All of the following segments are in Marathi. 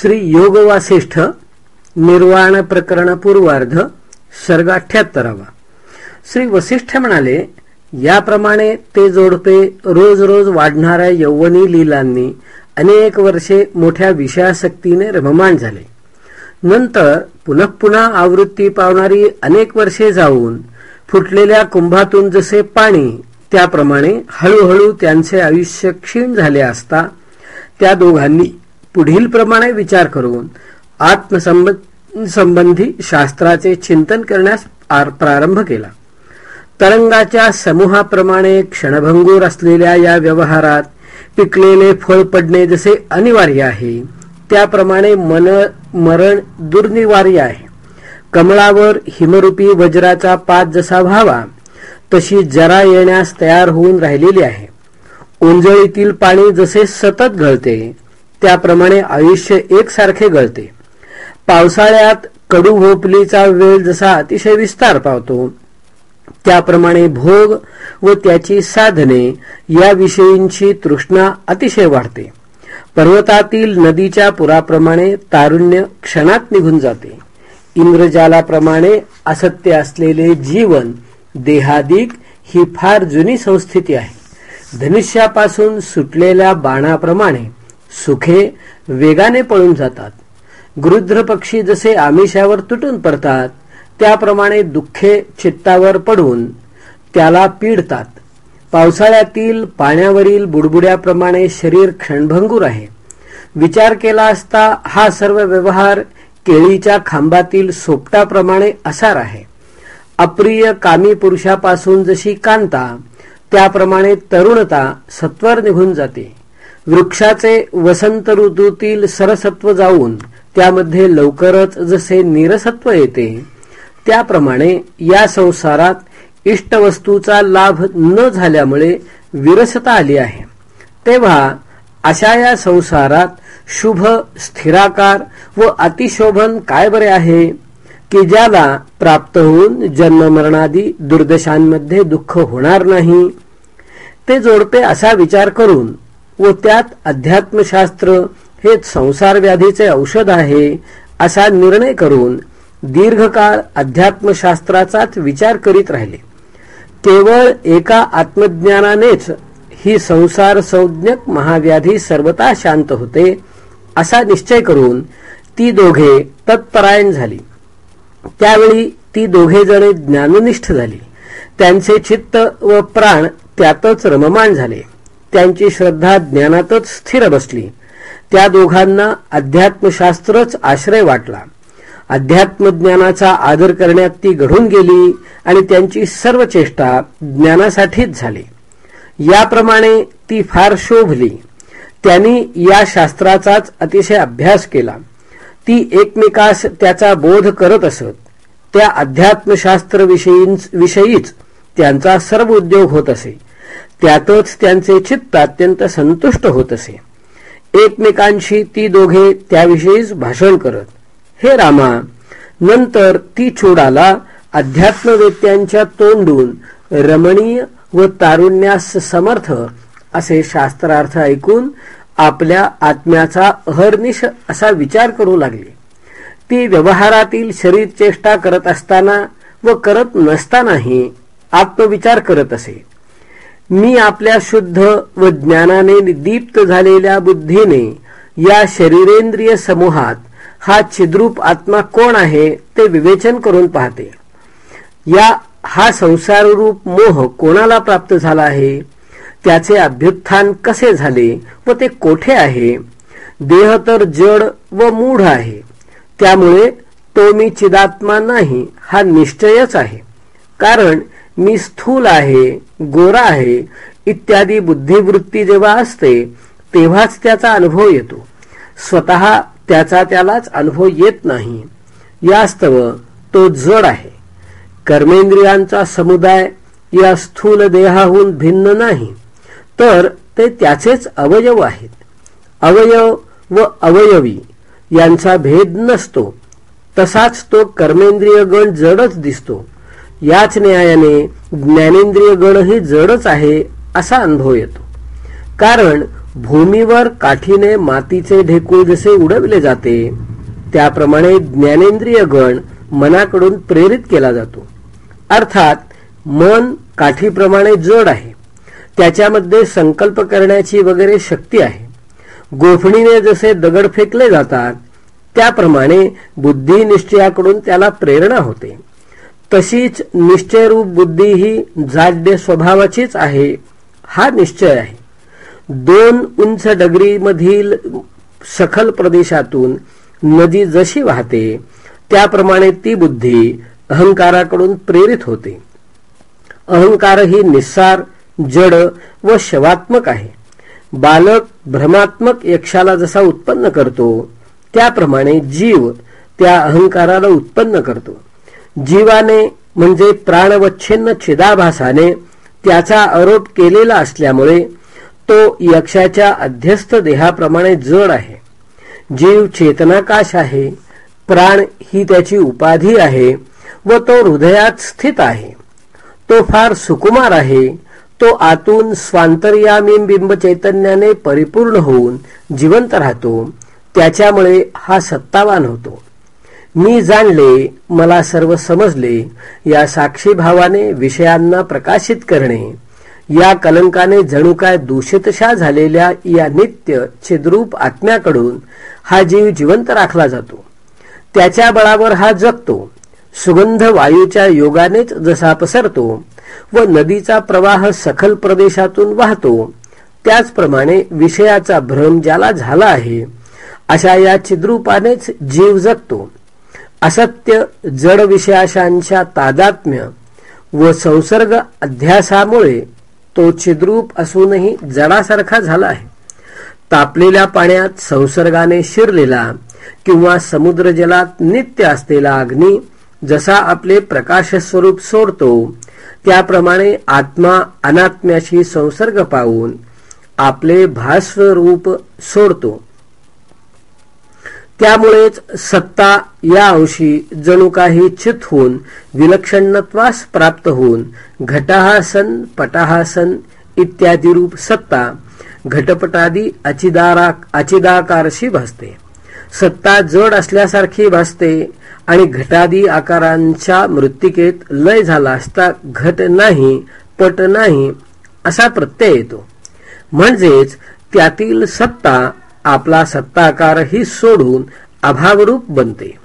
श्री योग वासिष्ठ निर्वाण प्रकरण पूर्वार्ध सर्ग अठ्याहत्तरावा. श्री वसिष्ठ म्हणाले याप्रमाणे ते जोडपे रोज रोज वाढणाऱ्या यौवनी लीलांनी अनेक वर्षे मोठ्या विषयासक्तीने रममान झाले. नंतर पुनः पुन्हा आवृत्ती पावणारी अनेक वर्षे जाऊन फुटलेल्या कुंभातून जसे पाणी त्याप्रमाणे हळूहळू त्यांचे आयुष्य क्षीण झाले असता त्या दोघांनी पुढील प्रमाणे विचार करून आत्मसंबंधी शास्त्राचे चिंतन करण्यास प्रारंभ केला. तरंगाच्या समूहाप्रमाणे क्षणभंगूर असलेल्या या व्यवहारात पिकलेले फळ पडणे जसे अनिवार्य आहे त्याप्रमाणे मन मरण दुर्निवार्य आहे. कमळावर हिमरूपी वज्राचा पात जसा व्हावा तशी जरा येण्यास तयार होऊन राहिलेली आहे. उंजळीतील पाणी जसे सतत गळते त्याप्रमाणे आयुष्य एकसारखे गळते. पावसाळ्यात कडू भोपलीचा वेळ जसा अतिशय विस्तार पावतो त्याप्रमाणे भोग व त्याची साधने या विषयींची तृष्णा अतिशय वाढते. पर्वतातील नदीच्या पुराप्रमाणे तारुण्य क्षणात निघून जाते. इंद्रजालाप्रमाणे असत्य असलेले जीवन देहादिक ही फार जुनी संस्थिती आहे. धनुष्यापासून सुटलेल्या बाणाप्रमाणे सुखे वेगाने पळून जातात. गृध्र पक्षी जसे आमिषावर तुटून पडतात त्याप्रमाणे दुःखे चित्तावर पडून त्याला पीडतात. पावसाळ्यातील पाण्यावरील बुडबुड्याप्रमाणे शरीर क्षणभंगूर आहे. विचार केला असता हा सर्व व्यवहार केळीच्या खांबातील सोपटाप्रमाणे असार आहे. अप्रिय कामी पुरुषापासून जशी कांता त्याप्रमाणे तरुणता सत्वर निघून जाते. वृक्षाचे वसंत ऋतूतील सरसत्व जाऊन त्यामध्ये लवकरच जसे निरसत्व येते त्याप्रमाणे या संसारात इष्टवस्तूचा लाभ न झाल्यामुळे विरसता आली आहे. तेव्हा अशा या संसारात शुभ स्थिराकार व अतिशोभन काय बरे आहे? की ज्याला प्राप्त होऊन जन्ममरणादी दुर्दशांमध्ये दुःख होणार नाही? ते जोडपे असा विचार करून व त्यात अध्यात्मशास्त्र हेच संसार व्याधीचे औषध आहे असा निर्णय करून दीर्घकाळ अध्यात्मशास्त्राचाच विचार करीत राहिले. केवळ एका आत्मज्ञानानेच ही संसार संज्ञक महाव्याधी सर्वता शांत होते असा निश्चय करून ती दोघे तत्परायण झाली. त्यावेळी ती दोघे जणे ज्ञाननिष्ठ झाली. त्यांचे चित्त व प्राण त्यातच रममान झाले. त्यांची श्रद्धा ज्ञानातच स्थिर बसली. त्या दोघांना अध्यात्मशास्त्रच आश्रय वाटला. अध्यात्मज्ञानाचा आदर करण्यात ती घडून गेली आणि त्यांची सर्व चेष्टा ज्ञानासाठीच झाली. याप्रमाणे ती फार शोभली. त्यांनी या शास्त्राचाच अतिशय अभ्यास केला. ती एकमेकास त्याचा बोध करत असत. त्या अध्यात्मशास्त्र विषयीच त्यांचा सर्व उद्योग होत असे. त्यातच त्यांचे चित्त अत्यंत संतुष्ट होत असे. एकमेकांशी ती दोघे त्याविषयीच भाषण करत. हे रामा नंतर ती चोडाला अध्यात्मवेत्यांच्या तोंडून रमणीय व तारुण्यास समर्थ असे शास्त्रार्थ ऐकून आपल्या आत्म्याचा अहर्निश असा विचार करू लागली. ती व्यवहारातील शरीर चेष्टा करत असताना व करत नसतानाही आत्मविचार करत असे. मी आपल्या शुद्ध व ज्ञानाने दीप्त झालेल्या बुद्धीने या शरीरेंद्रिय समूहात हा छिद्रूप आत्मा कोण आहे ते विवेचन करून पाहते. या हा संसाररूप मोह कोणाला प्राप्त झाला आहे? त्याचे अभ्युत्थान कसे झाले व ते कोठे आहे? देह तर जड व मूढ आहे. त्यामुळे तो मी चिदात्मा नाही हा निश्चयच आहे. कारण मी स्थूल आहे गोरा आहे इत्यादी बुद्धिवृत्ती जेव्हा असते तेव्हाच त्याचा अनुभव येतो. स्वतः त्याचा त्यालाच अनुभव येत नाही. यास्तव तो जड आहे. कर्मेंद्रियांचा समुदाय या स्थूल देहाहून भिन्न नाही. तर ते त्याचेच अवयव आहेत. अवयव व अवयवी यांचा भेद नसतो. तसाच तो कर्मेंद्रिय गण जडच दिसतो. याच न्यायाने ज्ञानेंद्रिय गणही जडच आहे असा अनुभव येतो. कारण भूमीवर काठीने मातीचे ढेकूळ जसे उडविले जाते त्याप्रमाणे ज्ञानेंद्रिय गण मनाकडून प्रेरित केला जातो. अर्थात मन काठीप्रमाणे जड आहे. त्याच्यामध्ये संकल्प करण्याची वगैरे शक्ती आहे. गोफणीने जसे दगड फेकले जातात त्याप्रमाणे बुद्धिनिश्चयाकडून त्याला प्रेरणा होते. तशीच निश्चयरूप बुद्धी ही जाड्य स्वभावाचीच आहे. हा निश्चय आहे. दोन उंच डगरीमधील सखल प्रदेशातून नदी जशी वाहते त्याप्रमाणे ती बुद्धी अहंकाराकडून प्रेरित होते. अहंकार ही निस्सार जड व शवात्मक आहे. बालक भ्रमात्मक यक्षाला जसा उत्पन्न करतो त्याप्रमाणे जीव त्या अहंकाराला उत्पन्न करतो. जीवाने म्हणजे प्राणवच्छिन्न छिदाभासाने त्याचा आरोप केलेला असल्यामुळे तो यक्षाच्या अध्यस्त देहाप्रमाणे जड आहे. जीव चेतनाकाश आहे प्राण ही त्याची उपाधी आहे व तो हृदयात स्थित आहे. तो फार सुकुमार आहे तो आतून स्वांतर्यामी बिंब चैतन्याने परिपूर्ण होऊन जिवंत राहतो त्याच्यामुळे हा सत्तावान होतो. मी जाणले मला सर्व समजले या साक्षी भावाने विषयांना प्रकाशित करणे. या कलंकाने जणू काय दूषितशा झालेल्या या नित्य छिद्रूप आत्म्याकडून हा जीव जिवंत राखला जातो. त्याच्या बळावर हा जगतो. सुगंध वायूच्या योगानेच जसा पसरतो व नदीचा प्रवाह सखल प्रदेशातून वाहतो त्याचप्रमाणे विषयाचा भ्रम ज्याला झाला आहे अशा या चिद्रूपानेच जीव जगतो. असत्य जड विषयाशांच्या तादात्म्य व संसर्ग अध्यासामुळे तो छिद्रूप असूनही जडासारखा झाला आहे. तापलेल्या पाण्यात संसर्गाने शिरलेला किंवा समुद्र जलात नित्य असलेला अग्नी जसा आपले प्रकाश स्वरूप सोडतो त्याप्रमाणे आत्मा अनात्म्याशी संसर्ग पाहून आपले भास्वरूप सोडतो. त्यामुळेच सत्ता या अंशी जणू काही चित होऊन विलक्षणत्वास प्राप्त होऊन घटहासन पटाहासन इत्यादी रूप सत्ता घटपटादी अचिदारा अचिदाकारशी भासते. सत्ता जड असल्यासारखी भासते आणि घटादी आकारांच्या मृत्तिकेत लय झाला असता घट नाही पट नाही असा प्रत्यय येतो. म्हणजेच त्यातील सत्ता आपला सत्ताकारही सोडून अभावरूप बनते.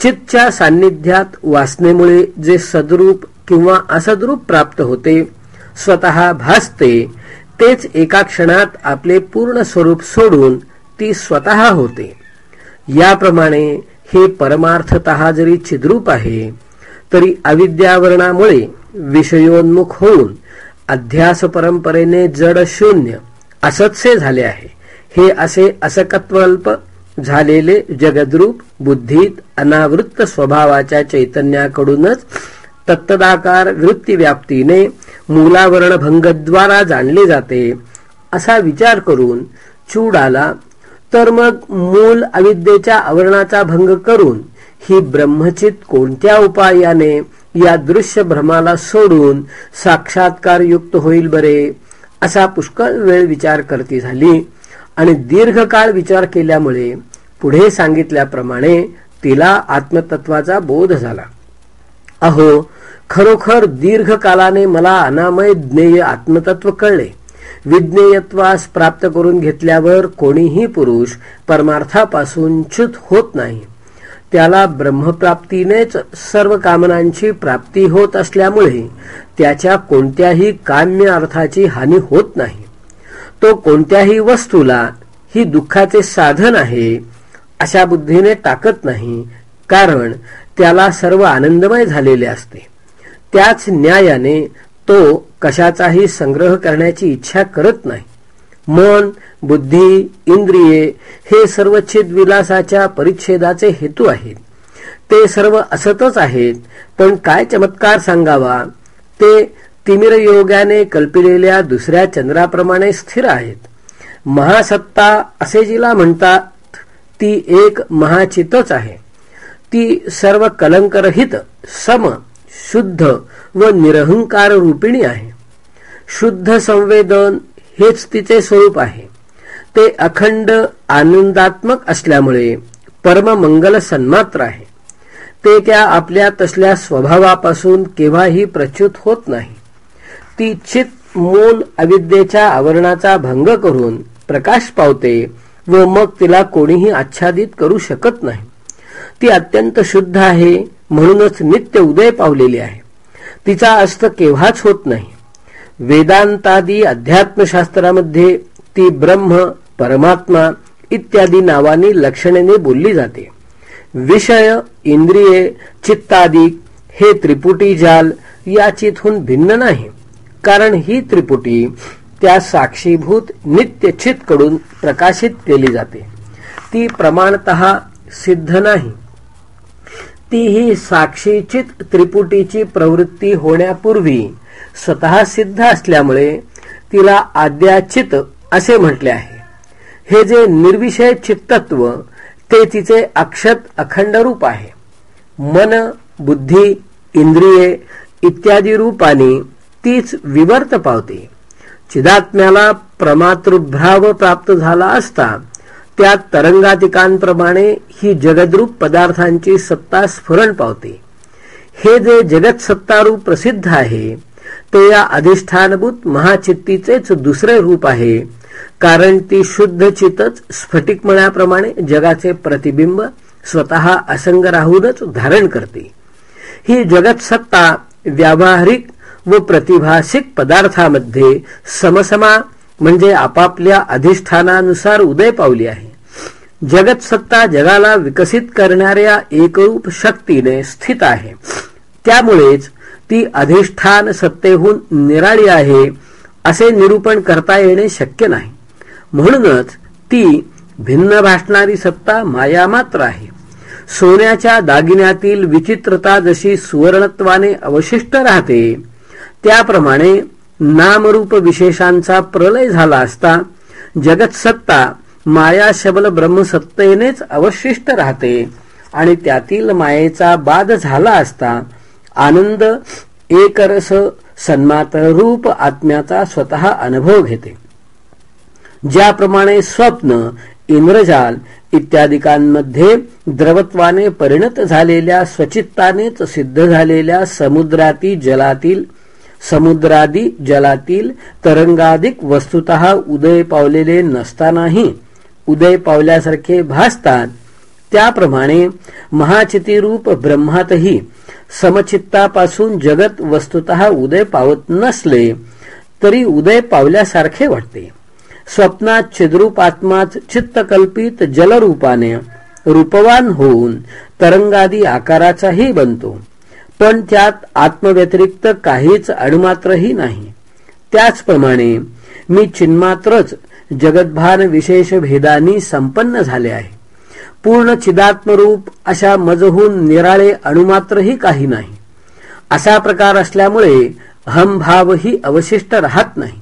चितच्या सान्निध्यात वासनेमुळे जे सद्रूप किंवा असद्रूप प्राप्त होते स्वतः भासते तेच एका क्षणात आपले पूर्ण स्वरूप सोडून ती स्वतः होते. याप्रमाणे हे परमार्थत जरी छिद्रूप आहे तरी अविद्यावरणामुळे विषयोन्मुख होऊन अध्यास परंपरेने जड शून्य असत्से झाले आहे. हे असे असकत्वल्प झालेले जगद्रूप बुद्धीत अनावृत्त स्वभावाच्या चैतन्याकडूनच तत्तदाकार वृत्तीव्याप्तीने मूलावरणभंगद्वारा जाणले जाते. असा विचार करून चूड आला. तर मग मूल अविद्येच्या आवरणाचा भंग करून ही ब्रह्मचित कोणत्या उपायाने या दृश्य भ्रमाला सोडून साक्षात्कार युक्त होईल बरे? असा पुष्कळ वेळ विचार करती झाली. आणि दीर्घकाळ विचार केल्यामुळे पुढे सांगितल्याप्रमाणे तिला आत्मतत्वाचा बोध झाला. अहो खरोखर दीर्घकालाने मला अनामय ज्ञेय आत्मतत्व कळले. विज्ञेयत्वास प्राप्त करून घेतल्यावर कोणीही पुरुष परमार्थापासून च्युत होत नाही. त्याला ब्रह्मप्राप्तीनेच सर्व कामनांची प्राप्ती होत असल्यामुळे त्याच्या कोणत्याही काम्य अर्थाची हानी होत नाही. तो कोणत्याही वस्तूला ही दुःखाचे साधन आहे अशा बुद्धीने टाकत नाही कारण त्याला सर्व आनंदमय झालेले असते. त्याच न्यायाने तो कशाचाही संग्रह करण्याची इच्छा करत नाही. मन बुद्धी इंद्रिये हे सर्व विलासाच्या परिच्छेदाचे हेतू आहेत. ते सर्व असतच आहेत पण काय चमत्कार सांगावा? ते तिमिर योगाने कल्पिलेल्या दुसऱ्या चंद्राप्रमाणे स्थिर आहेत. महासत्ता असे जिला म्हणतात ती एक महाचितच आहे. ती सर्व कलंकरहित सम शुद्ध व निरहंकार रूपिणी आहे. शुद्ध संवेदन हेच तिचे स्वरूप आहे. ते अखंड आनंदात्मक असल्यामुळे परममंगल सन्मात्र आहे. ते त्या आपल्या तसल्या स्वभावापासून केव्हाही प्रच्युत होत नाही. ती चित मूल अविद्येच्या आवरणाचा भंग करून प्रकाश पावते व मग तिला कोणीही आच्छादित करू शकत नाही. ती अत्यंत शुद्ध आहे म्हणूनच नित्य उदय पावलेली आहे. तिचा अस्त केव्हाच होत नाही. वेदांतादी अध्यात्मशास्त्रामध्ये ती ब्रह्म परमात्मा इत्यादी नावानी लक्षणेने बोलली जाते. विषय इंद्रिये चित्तादी हे त्रिपुटी जाल या चितहून भिन्न नाही. कारण ही त्रिपुटी त्या साक्षीभूत नित्यछित कडून प्रकाशित केली जाते. ती प्रमाणत सिद्ध नाही. ती ही साक्षीचित त्रिपुटीची प्रवृत्ती होण्यापूर्वी स्वतः सिद्ध असल्यामुळे तिला आद्याचित असे म्हटले आहे. हे जे निर्विषय चित्तत्व ते तिचे अक्षत अखंड रूप आहे. मन बुद्धी इंद्रिये इत्यादी रूपाने तीच विवर्त पावते. चिदात्म्याला प्रमातृभ्राव प्राप्त झाला असता त्या तरंगातिकांप्रमाणे ही जगद्रूप पदार्थांची सत्ता स्फुरण पावते. हे जे जगत सत्तारूप प्रसिद्ध आहे ते या अधिष्ठानभूत महाचित्तीचेच दुसरे रूप आहे कारण ती शुद्ध चितच स्फटिकमण्याप्रमाणे जगाचे प्रतिबिंब स्वतः असंग राहूनच धारण करते. ही जगत सत्ता व्यावहारिक व प्रतिभासिक पदार्थामध्ये समसमा म्हणजे आपापल्या अधिष्ठानानुसार उदय पावली आहे. जगत सत्ता जगाला विकसित करणाऱ्या एकरूप शक्तीने स्थित आहे. त्यामुळेच ती अधिष्ठान सत्तेहून निराळी आहे असे निरूपण करता येणे शक्य नाही. म्हणूनच ती भिन्न भासणारी सत्ता माया मात्र आहे. सोन्याच्या दागिन्यातील विचित्रता जशी सुवर्णत्वाने अवशिष्ट राहते त्याप्रमाणे नामरूप विशेषांचा प्रलय झाला असता जगतसत्ता माया शबल ब्रह्मसत्तेनेच अवशिष्ट राहते आणि त्यातील मायेचा बाद झाला असता आनंद एकरस सन्मात्र रूप आत्म्याचा स्वतः अनुभव घेते. ज्याप्रमाणे स्वप्न इंद्रजाल इत्यादिकांमध्ये द्रवत्वाने परिणत झालेल्या स्वचित्तानेच सिद्ध झालेल्या समुद्राती जलातील समुद्रादी जलातील तरंगाधिक वस्तुत उदय पावलेले नसतानाही उदय पावल्यासारखे भासतात. त्याप्रमाणे महाचितीरूप ब्रह्मातही समचित्तापासून जगत वस्तुत उदय पावत नसले तरी उदय पावल्यासारखे वाटते. स्वप्नात छिद्रूपात्माच चित्तकल्पित जलरूपाने रूपवान होऊन तरंगादी आकाराचाही बनतो. पण त्यात आत्मव्यतिरिक्त काहीच अणुमात्रही नाही. त्याचप्रमाणे मी चिन्मात्रच जगतभान विशेष भेदानी संपन्न झाले आहे. पूर्ण चिदात्मरूप अशा मजहून निराळे अणुमात्रही काही नाही. असा प्रकार असल्यामुळे अहमभावही अवशिष्ट राहत नाही.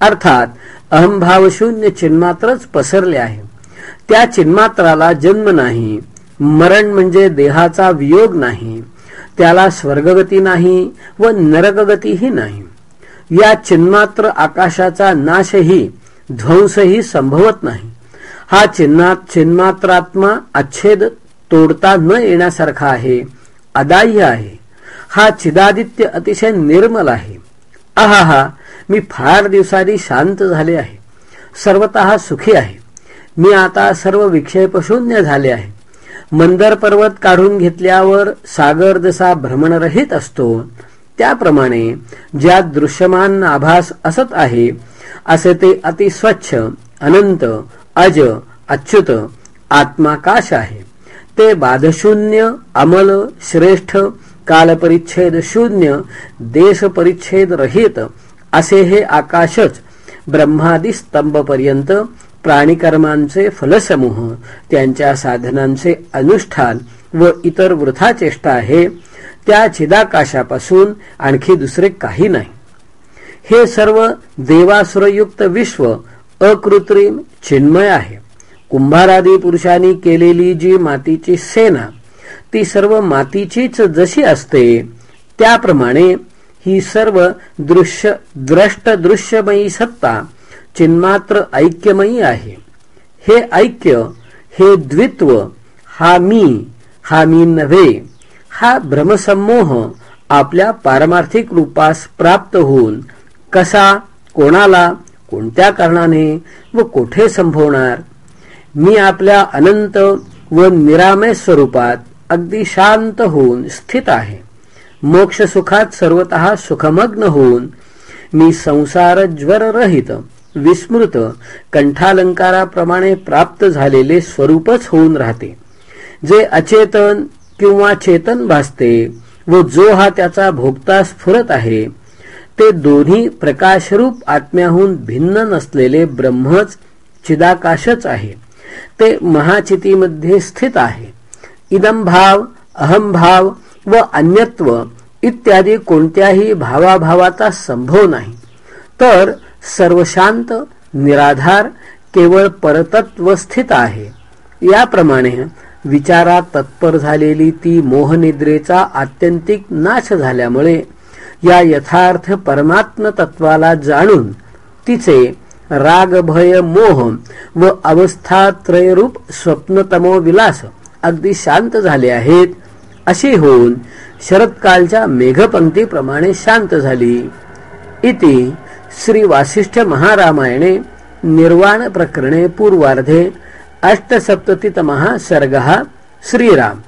अर्थात अहमभावशून्य चिन्मात्रच पसरले आहे. त्या चिन्मात्राला जन्म नाही मरण म्हणजे देहाचा वियोग नाही. त्याला स्वर्गगती नाही व नरकगतीही नाही. या चिन्मात्र आकाशाचा नाशही ध्वंसही संभवत नाही. हा चिन्ना चिन्मात्रात्मा अच्छेद तोडता न येण्यासारखा आहे अदाह्य आहे. हा चिदादित्य अतिशय निर्मल आहे. आहा मी फार दिवसांनी शांत झाले आहे. सर्वत सुखी आहे. मी आता सर्व विक्षेपशून्य झाले आहे. मंदर पर्वत काढून घेतल्यावर सागर जसा भ्रमणरहित असतो त्याप्रमाणे ज्या दृश्यमान आभास असत आहे असे ते अतिस्वच्छ अनंत अज अच्युत आत्माकाश आहे. ते बाधशून्य अमल श्रेष्ठ कालपरिच्छेद शून्य देश परिच्छेद रहित असे हे आकाशच ब्रह्मादी स्तंभपर्यंत प्राणीकर्मांचे फलसमूह त्यांच्या साधनांचे अनुष्ठान व इतर वृथा चेष्टा आहे त्या छिदाकाशापासून आणखी दुसरे काही नाही. हे सर्व देवासुरयुक्त विश्व अकृत्रिम चिन्मय आहे. कुंभारादी पुरुषांनी केलेली जी मातीची सेना ती सर्व मातीचीच जशी असते त्याप्रमाणे ही सर्व दृश्य द्रष्ट दृश्यमयी सत्ता चिन्मात्र ऐक्यमयी आहे. हे ऐक्य हे द्वित्व हा मी हा मी नव्हे हा भ्रमसमोह आपल्या पारमार्थिक रूपास प्राप्त होऊन कसा कोणाला कोणत्या कारणाने व कोठे संभवणार? मी आपल्या अनंत व निरामय स्वरूपात अगदी शांत होऊन स्थित आहे. मोक्ष सुखात सर्वत सुखमग्न होऊन मी संसार ज्वर रहित विस्मृत कंठालंकाराप्रमाणे प्राप्त झालेले स्वरूपच होऊन राहते. जे अचेतन किंवा चेतन भासते व जो हा त्याचा भोगता स्फुरत आहे ते दोन्ही प्रकाशरूप आत्म्याहून भिन्न नसलेले ब्रह्मच चिदाकाशच आहे. ते महाचितीमध्ये स्थित आहे. इदम भाव अहमभाव व अन्यत्व इत्यादी कोणत्याही भावाभावाचा संभव नाही. तर सर्वशांत निराधार केवळ परतत्व स्थित आहे. याप्रमाणे विचारात तत्पर झालेली ती मोहनिद्रेचा आत्यंतिक नाश झाल्यामुळे या यथार्थ परमात्म तत्वाला जाणून तिचे राग भय मोह व अवस्थात्रयरूप स्वप्नतमो विलास अगदी शांत झाले आहेत. अशी होऊन शरत्कालच्या मेघपंक्तीप्रमाणे शांत झाली. इति श्री वासिष्ठ महारामायणे निर्वाण प्रकरणे पूर्वार्धे अष्टसप्ततितमः सर्गः श्रीराम।